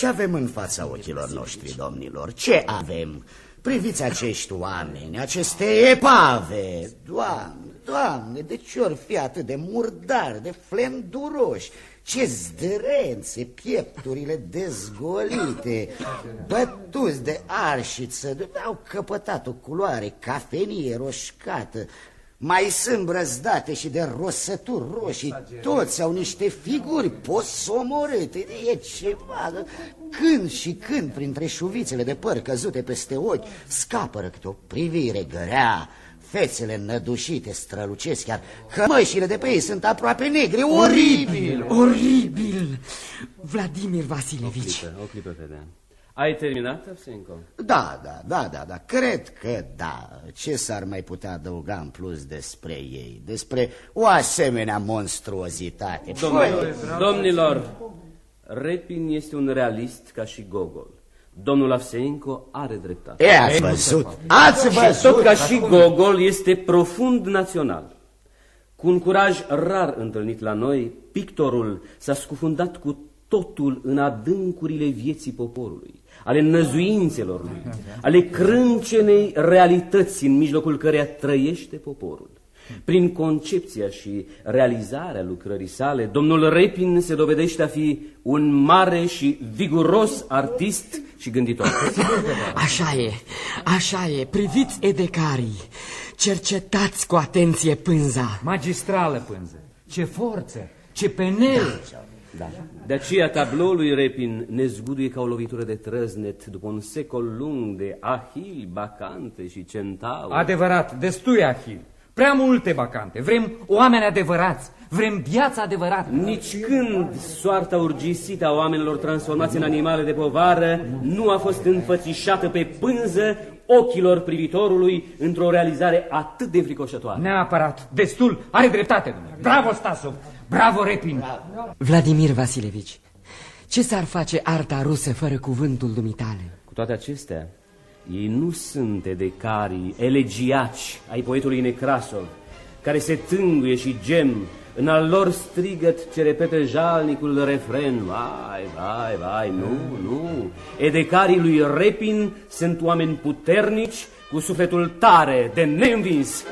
ce avem în fața ochilor noștri, domnilor? Ce avem? Priviți acești oameni, aceste epave. Doamne, doamne, de ce ori fi atât de murdari, de flenduroși? Ce zdrențe, piepturile dezgolite, bătuți de arșiță, au căpătat o culoare cafenie roșcată. Mai sunt brăzdate și de rosături roșii, toți au niște figuri posomorâte, e ceva. Când și când, printre șuvițele de păr căzute peste ochi, scapără câte o privire gărea, fețele nădușite strălucesc chiar, cămășile de pe ei sunt aproape negre, oribil! Oribil! Vladimir Vasilevici. O clipă, o clipă, vedem. Ai terminat, Avsenko? Da, da, da, da, da, cred că da. Ce s-ar mai putea adăuga în plus despre ei? Despre o asemenea monstruozitate? Domnilor, domnilor, Repin este un realist ca și Gogol. Domnul Avsenko are dreptate. E, ați văzut? Ați văzut? Și tot ca și Gogol este profund național. Cu un curaj rar întâlnit la noi, pictorul s-a scufundat cu totul în adâncurile vieții poporului ale năzuințelor lui, ale crâncenei realități în mijlocul căreia trăiește poporul. Prin concepția și realizarea lucrării sale, domnul Repin se dovedește a fi un mare și viguros artist și gânditor. Așa e, așa e, priviți edecarii, cercetați cu atenție pânza. Magistrală pânză, ce forță, ce penel. Da. De aceea tabloul lui Repin ne zguduie ca o lovitură de trăznet după un secol lung de ahil, bacante și centauri. Adevărat, destui ahil. Prea multe bacante. Vrem oameni adevărați. Vrem viața adevărată. Nici când soarta urgisită a oamenilor transformați în animale de povară nu a fost înfățișată pe pânză ochilor privitorului într-o realizare atât de fricoșătoare. Neapărat. Destul. Are dreptate, domnule. Bravo, Stasov. Bravo, Repin. Vladimir Vasilevici, ce s-ar face arta rusă fără cuvântul dumitale? Cu toate acestea, ei nu sunt edecarii, elegiaci ai poetului Necrasov, care se tânguie și gem în al lor strigăt ce repetă jalnicul refren. Vai, vai, vai, nu, nu. Edecarii lui Repin sunt oameni puternici, cu sufletul tare, de neînvins.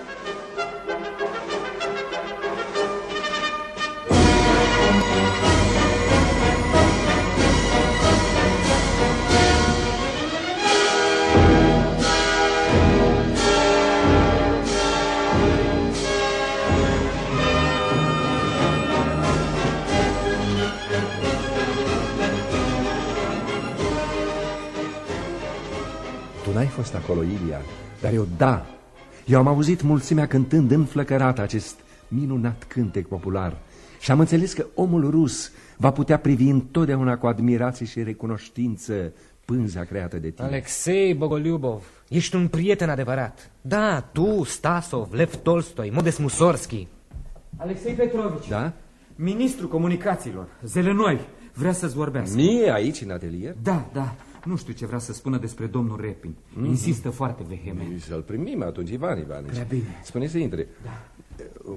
Fost acolo, Ilia, dar eu da. Eu am auzit mulțimea cântând înflăcărat acest minunat cântec popular și am înțeles că omul rus va putea privi întotdeauna cu admirație și recunoștință pânza creată de tine. Alexei Bogoliubov, ești un prieten adevărat. Da, tu, Stasov, Lev Tolstoi, Modest Musorski. Alexei Petrovici. Da? Ministrul comunicațiilor, Zelenoi, vrea să-ți vorbească. Mie aici, în atelier? Da, da. Nu știu ce vrea să spună despre domnul Repin. Mm -hmm. Insistă foarte vehement. Să-l primim atunci, Ivan Ivanici. Prea bine. Spune să intre. Da.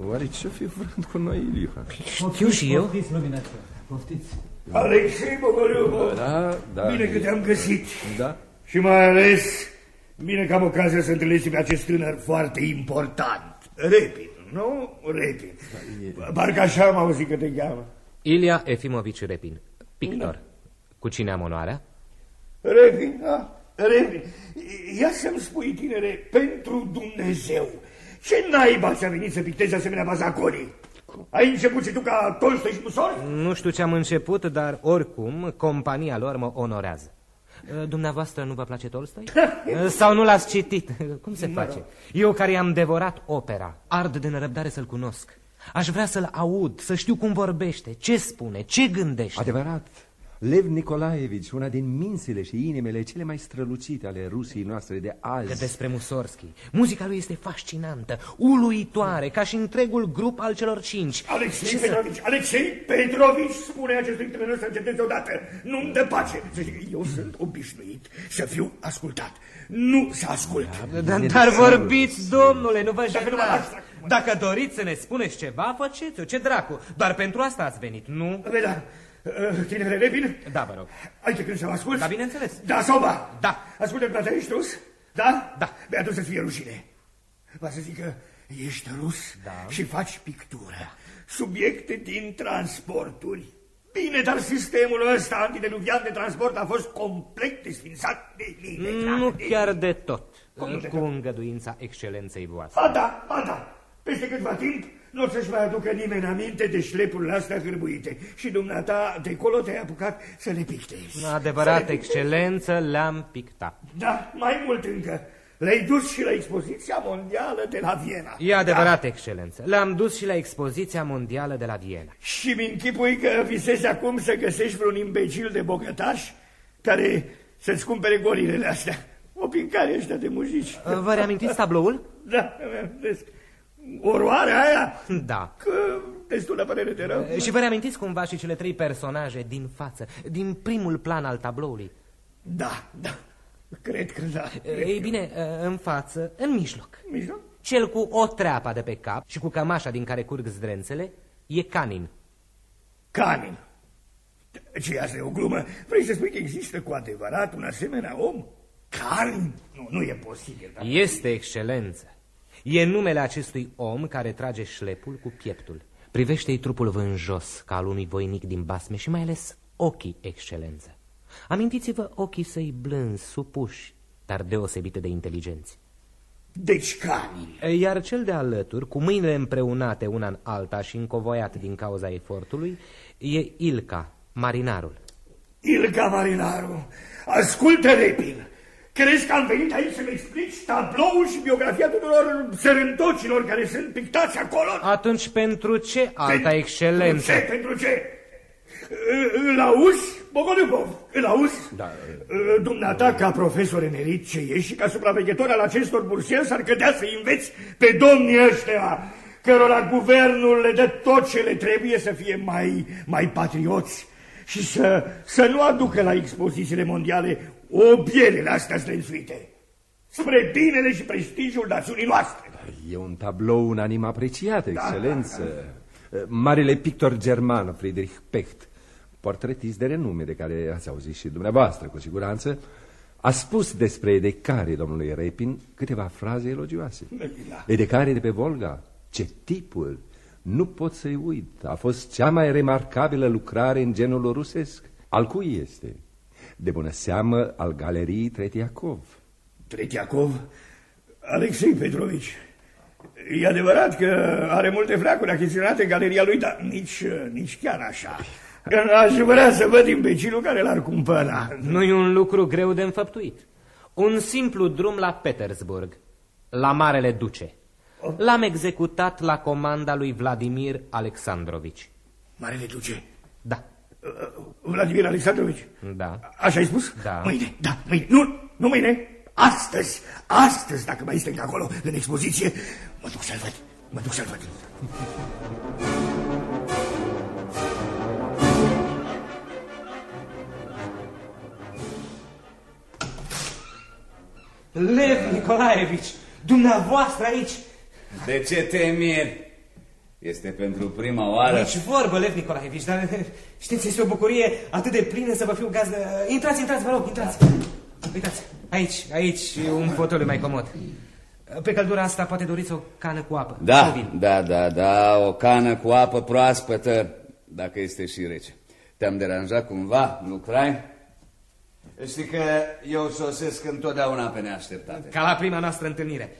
Oare ce fi vrând cu noi, Iliha? Știu și eu. Poftiți, luminață. Poftiți. Alexei Bogoliubov, Da, da. bine că te-am găsit. Da. Și mai ales, bine că am ocazia să întâlnesc pe acest tânăr foarte important. Repin, nu? Repin. Parcă așa am auzit că te cheamă. Ilia Efimovici Repin, pictor. Cu cine am onoarea? Repin, da, Repin. Ia să-mi spui, tinere, pentru Dumnezeu, ce naiba ți-a venit să pictezi asemenea bazaconii? Ai început și tu ca Tolstoi și Musor? Nu știu ce am început, dar oricum compania lor mă onorează. Dumneavoastră nu vă place Tolstoi? Sau nu l-ați citit? [laughs] Cum se face? Eu care i-am devorat opera, ard de nerăbdare să-l cunosc. Aș vrea să-l aud, să știu cum vorbește, ce spune, ce gândește. Adevărat, Lev Nicolaevici, una din mințile și inimile cele mai strălucite ale Rusiei noastre de azi. Că despre Mussorgsky. Muzica lui este fascinantă, uluitoare, ca și întregul grup al celor cinci. Alexei Ce să- Petrovici, Alexei Petrovici, spune acestui tânăr să înceteze odată. Nu-mi dă pace. Să zic, Eu sunt obișnuit să fiu ascultat, nu să ascult. Dar, dar vorbiți, domnule, nu vă Dacă nu mă jenați. las, Dacă doriți să ne spuneți ceva, faceți-o. Ce dracu? Doar pentru asta ați venit, nu? Bine, da. Uh, Tinere Repin, Da, vă rog. ai de când să mă ascult? Da, bineînțeles. Da sau ba? Da. Ascultă, frate, ești rus? Da? Da. Bine, atunci să fie rușine. Va să zic că ești rus Da. și faci pictură. Subiecte din transporturi. Bine, dar sistemul ăsta antideluvian de transport a fost complet desfințat de mine. Nu chiar de tot. Cum nu de Cu tot? îngăduința excelenței voastre. Ba da, ba da. Peste câtva timp nu o să-și mai aducă nimeni aminte de șlepurile astea hârbuite. Și dumneata, de colo te-ai apucat să le pictezi. Adevărat, Să le- excelență, le-am pictat. Da, mai mult încă. Le-ai dus și la expoziția mondială de la Viena. E adevărat, excelență. Le-am dus și la expoziția mondială de la Viena. Și mi închipui că visezi acum să găsești vreun imbecil de bogătaș care să-ți cumpere gorilele astea. O pincare ăștia de muzici. Vă reamintiți tabloul? Da, îmi amintesc. Oroarea aia? Da. Că destul de părere de rău. Și vă reamintiți cumva și cele trei personaje din față, din primul plan al tabloului? Da, da. Cred că da. Ei bine, în față, în mijloc. Mijloc? Cel cu o treapă de pe cap și cu cămașa din care curg zdrențele e Canin. Canin. Ce asta e o glumă? Vrei să spui că există cu adevărat un asemenea om? Canin? Nu, nu e posibil. Dar... Este excelență. E numele acestui om care trage șlepul cu pieptul. Privește-i trupul vânjos ca al unui voinic din basme și mai ales ochii excelență. Amintiți-vă ochii săi blânzi, supuși, dar deosebite de inteligenți. Deci Canin. Iar cel de alături, cu mâinile împreunate una în alta și încovoiat din cauza efortului, e Ilca, marinarul. Ilca Marinaru, ascultă Repin. Crezi că am venit aici să-mi explici tabloul și biografia tuturor sărântocilor care sunt pictați acolo? Atunci pentru ce alta Pentru excelență? ce? Pentru ce? Îl auzi, Bogolubov? Îl auzi? Da. Dumneata, ca profesor emerit ce ești și ca supraveghetor al acestor bursieri, s-ar cădea să înveți pe domnii ăștia, cărora guvernul le dă tot ce le trebuie să fie mai, mai patrioți și să, să nu aducă la expozițiile mondiale obielele astea zdrențuite, spre binele și prestigiul națiunii noastre. E un tablou unanim apreciat, excelență. Marele pictor german, Friedrich Pecht, portretist de renume de care ați auzit și dumneavoastră, cu siguranță, a spus despre Edecare domnului Repin câteva fraze elogioase. Edecare de pe Volga, ce tipul! Nu pot să-i uit. A fost cea mai remarcabilă lucrare în genul rusesc. Al cui este? De bună seamă al galeriei Tretiakov. Tretiakov? Alexei Petrovici. E adevărat că are multe fleacuri achiziționate în galeria lui, dar nici, nici chiar așa. Aș vrea să văd imbecilul care l-ar cumpăra. Nu e un lucru greu de înfăptuit. Un simplu drum la Petersburg, la Marele Duce. L-am executat la comanda lui Vladimir Alexandrovici. Marele Duce? Da. Vladimir Alexandrovici? Da. Așa ai spus? Da. Mâine, da, mâine. Nu, nu mâine. Astăzi, astăzi, dacă mai este încă acolo, în expoziție, mă duc să-l văd. Mă duc să-l văd. Lev Nicolaevici, dumneavoastră aici. De ce te miri? Este pentru prima oară? Nici vorbă, Lev Nicolaevici, dar știți, este o bucurie atât de plină să vă fiu gazdă. Intrați, intrați, vă rog, intrați. Uitați, aici, aici e un fotoliu mai comod. Pe căldura asta poate doriți o cană cu apă. Sau Da, vin. da, da, da, o cană cu apă proaspătă, dacă este și rece. Te-am deranjat cumva? Lucrai? Știi că eu sosesc întotdeauna pe neașteptate. Ca la prima noastră întâlnire.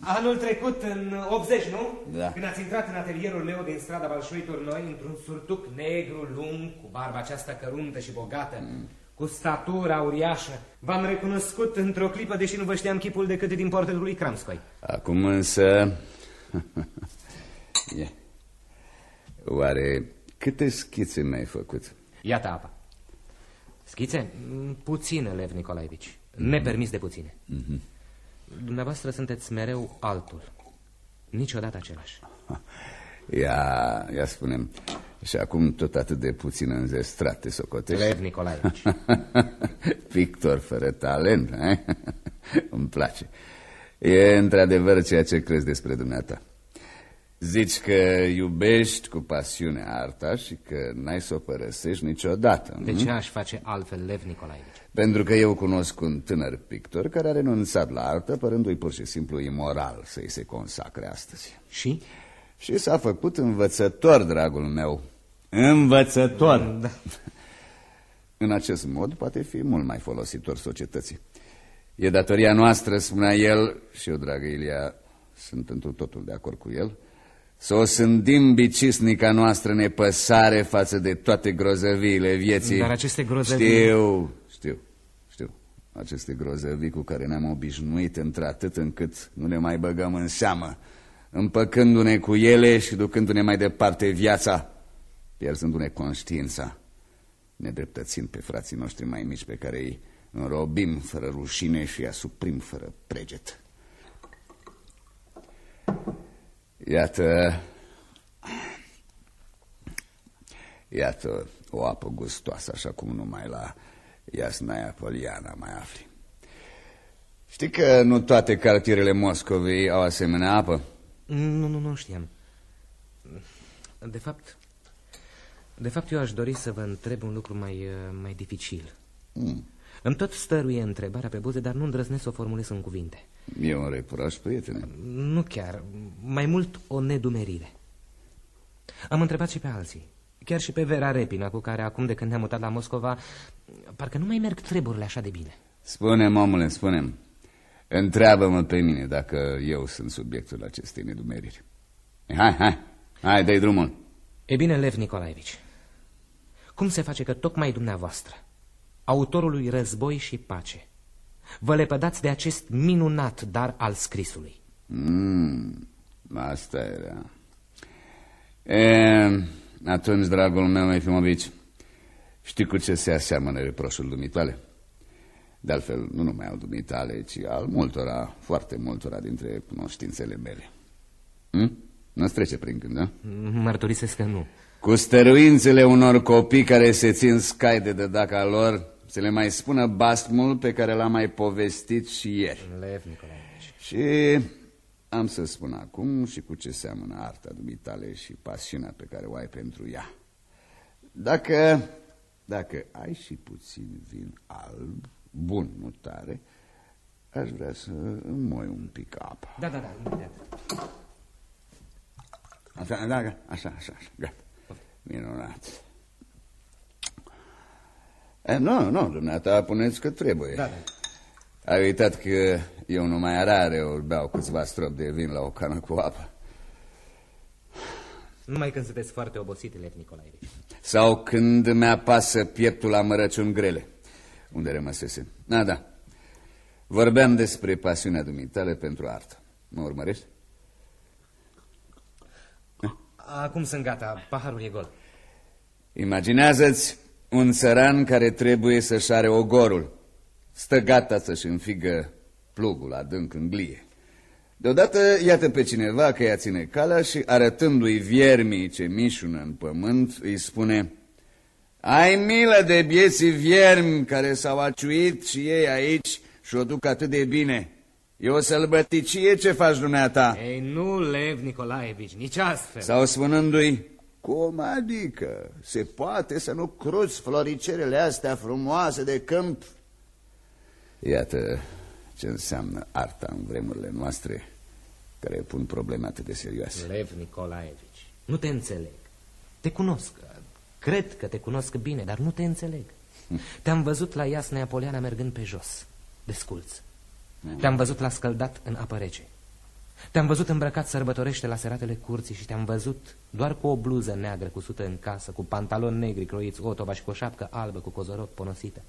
Anul trecut, în 80, nu? Da. Când ați intrat în atelierul meu din strada Balșoi Turnoi, într-un surtuc negru, lung, cu barba aceasta căruntă și bogată, mm. cu statura uriașă, v-am recunoscut într-o clipă, deși nu vă știam chipul decât din portretul lui Kramskoi. Acum însă... Ia. [laughs] Oare câte schițe mi-ai făcut? Iată apa. Schițe? Mm, Puține, Lev Nicolaevici. Nepermis de puține. Mhm. Dumneavoastră sunteți mereu altul. Niciodată același. [laughs] Ia, ia spunem, și acum tot atât de puțin înzestrat te socotești? Lev Nicolaevici. [laughs] Pictor fără talent, eh? [laughs] Îmi place. E într-adevăr ceea ce crezi despre dumneata. Zici că iubești cu pasiune arta și că n-ai să o părăsești niciodată. De nu? ce aș face altfel, Lev Nicolaevici? Pentru că eu cunosc un tânăr pictor care a renunțat la artă, părându-i pur și simplu imoral să-i se consacre astăzi. Și? Și s-a făcut învățător, dragul meu. Învățător! Da. În acest mod poate fi mult mai folositor societății. E datoria noastră, spunea el, și eu, dragă Ilia, sunt într totul de acord cu el, să o sândim bicisnica noastră nepăsare față de toate grozăviile vieții. Dar aceste grozăvii... Știu, știu, știu. Aceste grozăvii cu care ne-am obișnuit într-atât încât nu le mai băgăm în seamă, împăcându-ne cu ele și ducându-ne mai departe viața, pierzându-ne conștiința, nedreptățind pe frații noștri mai mici pe care îi înrobim fără rușine și asuprim fără preget. Iată... Iată o apă gustoasă, așa cum numai la Iasnaia Poliana mai afli. Știi că nu toate cartierele Moscovei au asemenea apă? Nu, nu, nu știam. De fapt, de fapt eu aș dori să vă întreb un lucru mai, mai dificil. Mm. Îmi tot stăruie întrebarea pe buze, dar nu îndrăznesc să o formulez în cuvinte. E un reproș, prietene? Nu chiar, mai mult o nedumerire. Am întrebat și pe alții, chiar și pe Vera Repina, cu care acum de când ne-am mutat la Moscova, parcă nu mai merg treburile așa de bine. Spune-mi, omule, spune-mi. Întreabă-mă pe mine dacă eu sunt subiectul acestei nedumeriri. Hai, hai, hai, dai drumul. E bine, Lev Nicolaevici, cum se face că tocmai dumneavoastră, autorului Război și Pace, vă lepădați de acest minunat dar al scrisului? Mm, asta era. E, atunci, dragul meu, Efimovici, știi cu ce se aseamănă reproșul dumitale? De altfel, nu numai al dumitale, ci al multora, foarte multora dintre cunoștințele mele. Hm? Nu-ți trece prin gând, da? Mărturisesc că nu. Cu stăruințele unor copii care se țin scaide de daca lor, să le mai spună basmul pe care l-am mai povestit și ieri. Lev Nicolaevici. Și am să spun acum și cu ce seamănă arta dumitale și pasiunea pe care o ai pentru ea. Dacă, dacă ai și puțin vin alb, bun, nu tare, aș vrea să moi un pic apă. Da, da, da, imediat. Așa, da, așa, așa, așa, gata. Minunat. E, nu, nu, dumneata, puneți cât trebuie. Da, da. Ai uitat că eu numai rare ori beau câțiva strop de vin la o cană cu apă. Numai când sunteți foarte obosit, Lev Nicolaevici. Sau când mi-apasă pieptul la mărăciuni grele. Unde rămăsese? A, da. Vorbeam despre pasiunea dumitale pentru artă. Mă urmărești? Acum sunt gata, paharul e gol. Imaginează-ți un țăran care trebuie să-și are ogorul. Stă gata să-și înfigă plugul adânc în glie. Deodată iată pe cineva că ea ține calea și arătându-i viermii ce mișună în pământ, îi spune Ai milă de bieții viermi care s-au aciuit și ei aici și o duc atât de bine. E o sălbăticie ce faci dumneata. Ei, nu, Lev Nicolaevici, nici astfel. Sau spunându-i, cum adică? Se poate să nu cruți floricerele astea frumoase de câmp? Iată ce înseamnă arta în vremurile noastre, care pun probleme atât de serioase. Lev Nicolaevici, nu te înțeleg. Te cunosc, cred că te cunosc bine, dar nu te înțeleg. [laughs] Te-am văzut la Iasnea Poliana mergând pe jos, desculț. Te-am văzut la scăldat în apă rece. Te-am văzut îmbrăcat sărbătorește la seratele curții și te-am văzut doar cu o bluză neagră cusută în casă, cu pantaloni negri croiți otova și cu o șapcă albă cu cozoroc ponosită.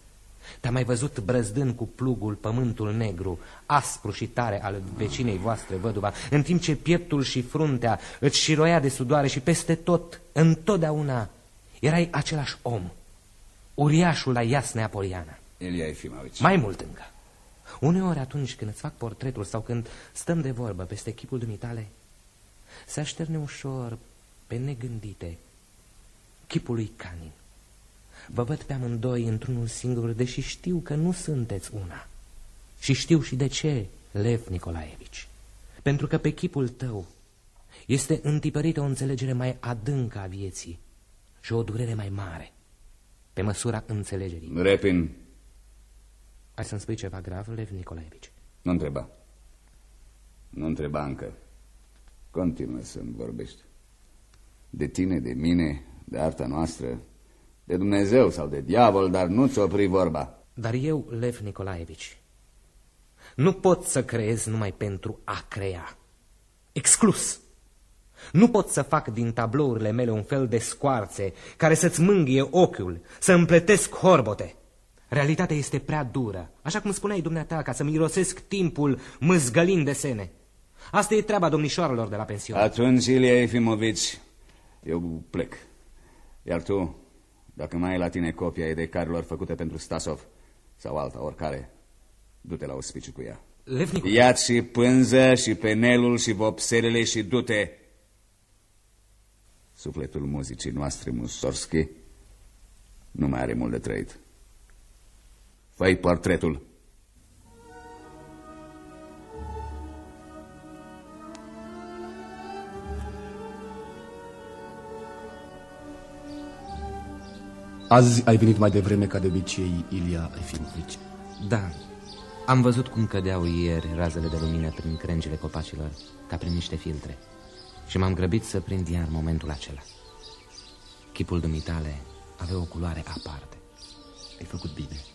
Te-am mai văzut brăzdând cu plugul pământul negru, aspru și tare al vecinei voastre, văduva, în timp ce pieptul și fruntea îți șiroia de sudoare și peste tot, întotdeauna, erai același om, uriașul la Iasnea Poliana. Elia Efimovici. Mai mult încă. Uneori atunci când îți fac portretul sau când stăm de vorbă peste chipul dumitale, se așterne ușor, pe negândite, chipul lui Canin. Vă văd pe amândoi într-unul singur, deși știu că nu sunteți una. Și știu și de ce, Lev Nicolaevici. Pentru că pe chipul tău este întipărită o înțelegere mai adâncă a vieții și o durere mai mare, pe măsura înțelegerii. Repin, ai să-mi spui ceva grav, Lev Nicolaevici? Nu întreba. Nu întreba încă. Continuă să-mi vorbești. De tine, de mine, de arta noastră, de Dumnezeu sau de diavol, dar nu-ți opri vorba. Dar eu, Lev Nicolaevici, nu pot să creez numai pentru a crea. Exclus. Nu pot să fac din tablourile mele un fel de scoarțe care să-ți mânghie ochiul, să împletesc horbote. Realitatea este prea dură, așa cum spuneai dumneata, ca să mirosesc timpul mâzgălind desene. Asta e treaba domnișoarelor de la pensiune. Atunci, Ilia Efimovici, eu plec. Iar tu, dacă mai ai la tine copia de carilor făcute pentru Stasov sau alta, oricare, du-te la ospiciu cu ea. Levnicu... Ia-ți și pânză și penelul și vopselele și du-te. Sufletul muzicii noastre, Musorski, nu mai are mult de trăit. Fă-i portretul. Azi ai venit mai devreme ca de obicei, Ilia Efimovici. Da, am văzut cum cădeau ieri razele de lumină prin crengile copacilor, ca prin niște filtre. Și m-am grăbit să prind iar momentul acela. Chipul dumitale avea o culoare aparte. Ai făcut bine.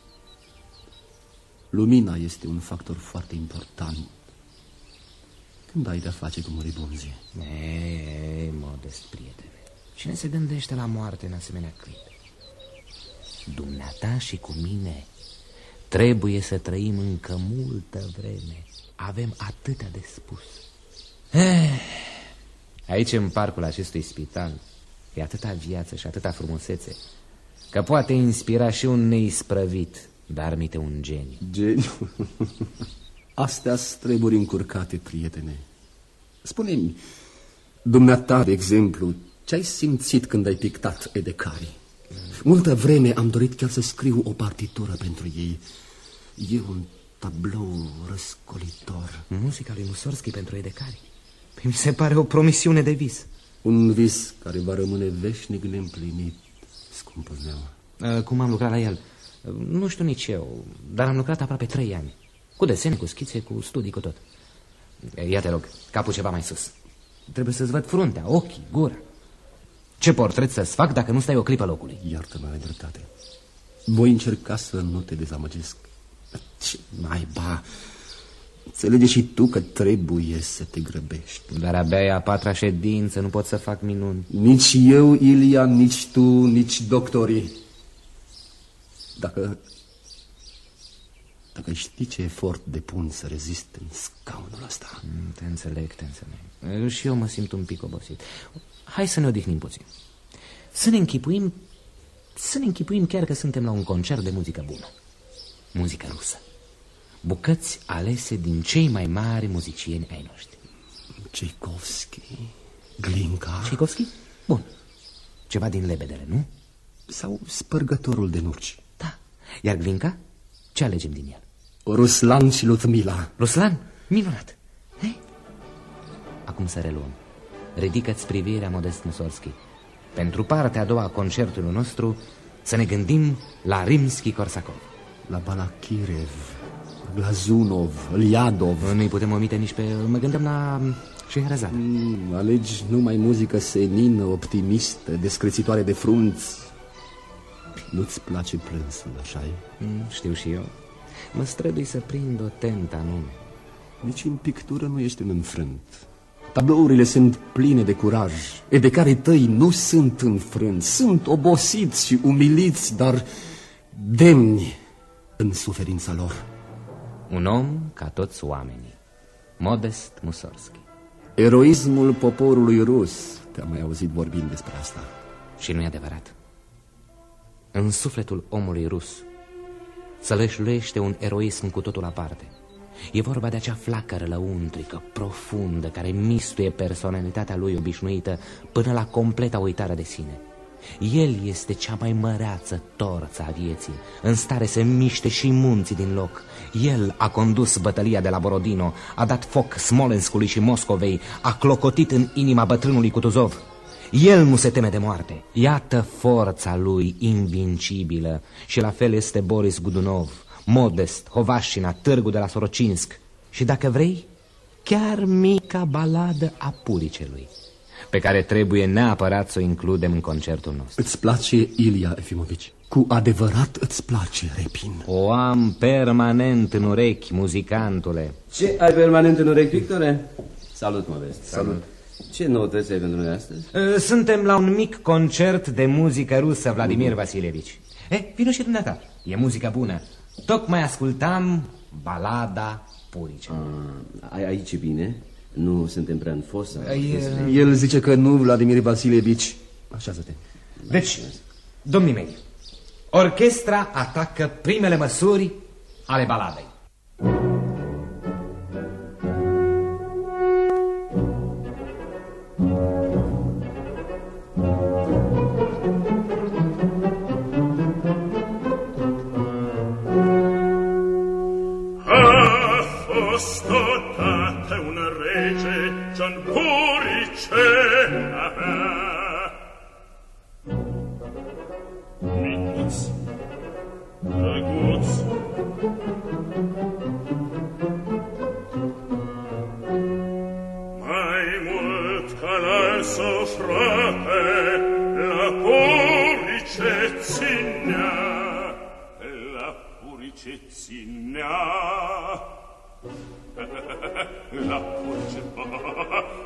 Lumina este un factor foarte important când ai de-a face cu moribunzi. Ei, modest, prietene. Cine se gândește la moarte în asemenea clipe? Dumneata și cu mine trebuie să trăim încă multă vreme. Avem atâtea de spus. Eh, aici, în parcul acestui spital, e atâta viață și atâta frumusețe, că poate inspira și un neisprăvit, dar mite un geniu. Geniu? [laughs] Astea treburi încurcate, prietene. Spune-mi, dumneata, de exemplu, ce ai simțit când ai pictat Edecari? Multă vreme am dorit chiar să scriu o partitură pentru ei. E un tablou răscolitor. Muzica lui Mussorgsky pentru Edecari? Păi mi se pare o promisiune de vis. Un vis care va rămâne veșnic neîmplinit, scumpul meu. Cum am lucrat la el? Nu știu nici eu, dar am lucrat aproape trei ani. Cu desene, cu schițe, cu studii, cu tot. Ia te rog, capul ceva mai sus. Trebuie să-ți văd fruntea, ochii, gura. Ce portret să-ți fac dacă nu stai o clipă locului? Iartă-mă, ai dreptate. Voi încerca să nu te dezamăgesc. Ce naiba! Înțelege și tu că trebuie să te grăbești. Dar abia e a patra ședință, nu pot să fac minuni. Nici eu, Ilia, nici tu, nici doctorii. Dacă... Dacă știi ce efort depun să rezist în scaunul ăsta. Mm, te înțeleg, te înțeleg. Și eu mă simt un pic obosit. Hai să ne odihnim puțin. Să ne închipuim, să ne închipuim chiar că suntem la un concert de muzică bună. Muzică rusă. Bucăți alese din cei mai mari muzicieni ai noștri. Tchaikovsky, Glinka... Tchaikovsky? Bun. Ceva din lebedele, nu? Sau spărgătorul de nurci. Da. Iar Glinka? Ce alegem din el? Ruslan și Ludmila. Ruslan? Minunat. Hei? Acum să reluăm. Ridică-ți privirea, Modest Musorski. Pentru partea a doua a concertului nostru să ne gândim la Rimski-Korsakov. La Balakirev, Glazunov, Liadov. Nu-i putem omite nici pe... Mă gândeam la Scheherazade. Mm, alegi numai muzică senină, optimistă, descrețitoare de frunți. Nu-ți place plânsul, așa e? Mm, știu și eu. Mă strădui să prind o tentă anume. Nici în pictură nu ești un înfrânt. Tablourile sunt pline de curaj, e de care tăi nu sunt înfrânți, sunt obosiți și umiliți, dar demni în suferința lor. Un om ca toți oamenii. Modest Musorski. Eroismul poporului rus. Te-am mai auzit vorbind despre asta. Și nu e adevărat. În sufletul omului rus sălășluiește un eroism cu totul aparte. E vorba de acea flacără lăuntrică, profundă, care mistuie personalitatea lui obișnuită până la completa uitare de sine. El este cea mai măreață torță a vieții, în stare să miște și munții din loc. El a condus bătălia de la Borodino, a dat foc Smolenskului și Moscovei, a clocotit în inima bătrânului Kutuzov. El nu se teme de moarte. Iată forța lui invincibilă și la fel este Boris Gudunov, Modest, Hovașina, Târgu de la Sorocinsk și, dacă vrei, chiar mica baladă a Puricelui, pe care trebuie neapărat să o includem în concertul nostru. Îți place, Ilia Efimovici? Cu adevărat îți place, Repin? O am permanent în urechi, muzicantule. Ce ai permanent în urechi, Victore? Salut, Modest. Salut. Ce noutăți ai pentru noi astăzi? Uh, Suntem la un mic concert de muzică rusă, Vladimir Vasilevici. Eh, vino și dumneata. E muzică bună. Tocmai ascultam balada Purice. A, aici e bine. Nu suntem prea în fosă. El zice că nu, Vladimir Vasilievici. Așează-te. Deci, domnii mei, orchestra atacă primele măsuri ale baladei.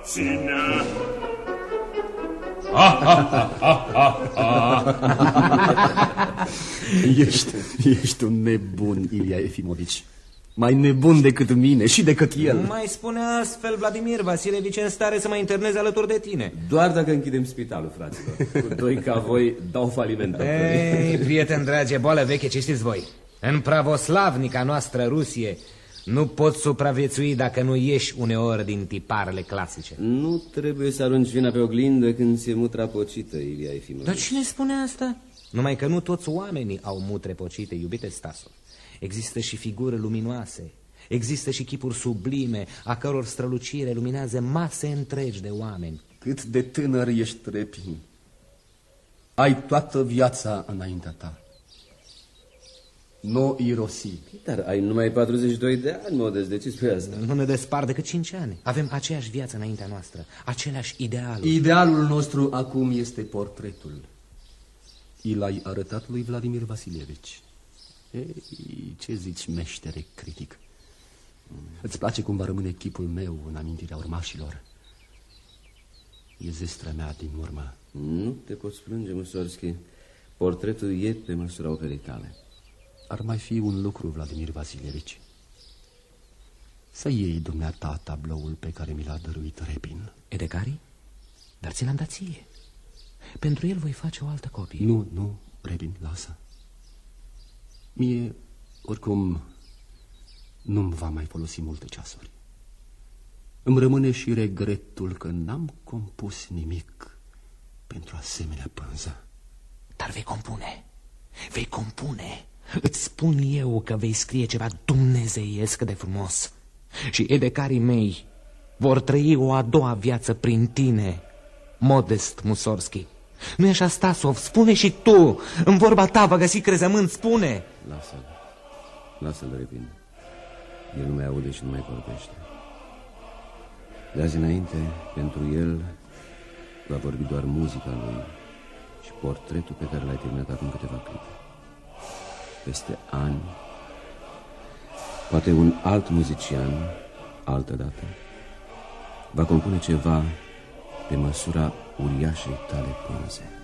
Ținea. ești, ești un nebun, Ilia Efimovici. Mai nebun decât mine și decât el. Nu mai spune astfel, Vladimir Vasilevici în stare să mă interneze alături de tine. Doar dacă închidem spitalul, fraților. Cu doi ca voi dau faliment. Ei, prieten dragi, boală veche, ce știți voi? În pravoslavnica noastră Rusie nu poți supraviețui dacă nu ieși uneori din tiparele clasice. Nu trebuie să arunci vina pe oglindă când se mutra pocită, Ilia Efimovici. Dar cine spune asta? Numai că nu toți oamenii au mutre pocite, iubite Stasov. Există și figuri luminoase, există și chipuri sublime, a căror strălucire luminează mase întregi de oameni. Cât de tânăr ești, Repin. Ai toată viața înaintea ta. Nu irosi. Dar ai numai 42 de ani, Modest, de ce spui asta? Nu ne despar decât 5 ani. Avem aceeași viață înaintea noastră, aceleași idealuri. Idealul nostru acum este portretul. I l-ai arătat lui Vladimir Vasilievici. Ei, ce zici, meștere critic? Îți place cum va rămâne chipul meu în amintirea urmașilor? E zestrea mea din urmă. Nu te poți plânge, Musorski. Portretul e pe măsura operei tale. Ar mai fi un lucru, Vladimir Vasilievici. Să iei dumneata tabloul pe care mi l-a dăruit Repin. Edecari? Dar ți l-am dat ție. Pentru el voi face o altă copie. Nu, nu, Repin, lasă. Mie, oricum, nu-mi va mai folosi multe ceasuri. Îmi rămâne și regretul că n-am compus nimic pentru asemenea pânză. Dar vei compune. Vei compune. Îți spun eu că vei scrie ceva dumnezeiesc de frumos. Și edecarii mei vor trăi o a doua viață prin tine, Modest Musorski. nu e așa, Stasov? Spune și tu. În vorba ta va găsi crezământ, spune. Lasă-l. Lasă-l, Repin. El nu mai aude și nu mai vorbește. De azi înainte, pentru el, va vorbi doar muzica lui și portretul pe care l-ai terminat acum câteva clipe. Peste ani, poate un alt muzician, altă dată, va compune ceva pe măsura uriașei tale pânze.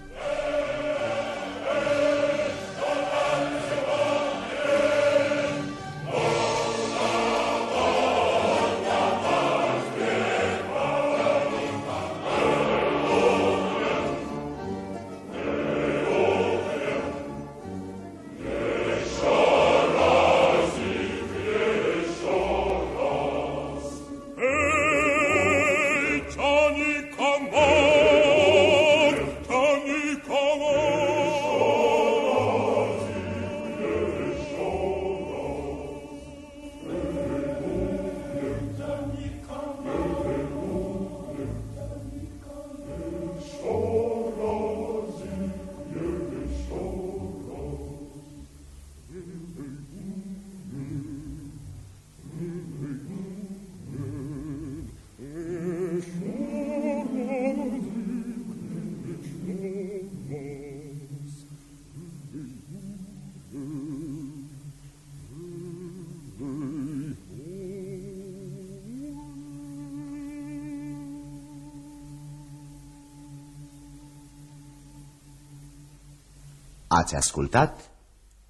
Ați ascultat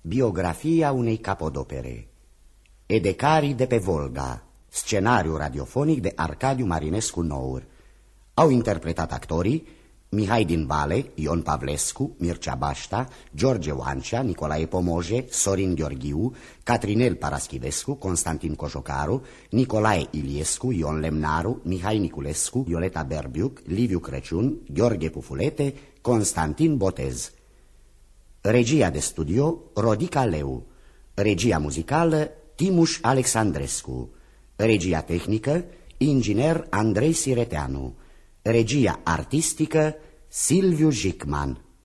biografia unei capodopere, Edecarii de pe Volga, scenariu radiofonic de Arcadiu Marinescu Nour. Au interpretat actorii Mihai din Vale, Ion Pavlescu, Mircea Bașta, George Oancea, Nicolae Pomoje, Sorin Gheorghiu, Catrinel Paraschivescu, Constantin Cojocaru, Nicolae Iliescu, Ion Lemnaru, Mihai Niculescu, Violeta Berbiuc, Liviu Crăciun, Gheorghe Pufulete, Constantin Botez. Regia de studio Rodica Leu. Regia muzicală Timuș Alexandrescu. Regia tehnică Inginer Andrei Sireteanu. Regia artistică Silviu Jicman